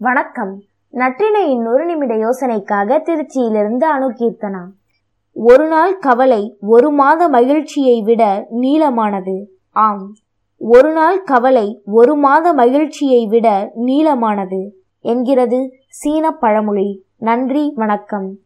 வணக்கம். நற்றினையின் ஒரு நிமிட யோசனைக்காக திருச்சியிலிருந்து அணுகீர்த்தனா ஒரு நாள் கவலை ஒரு மாத மகிழ்ச்சியை விட நீளமானது. ஆம். ஒரு நாள் கவலை ஒரு மாத மகிழ்ச்சியை விட நீளமானது. என்கிறது சீன பழமொழி. நன்றி வணக்கம்.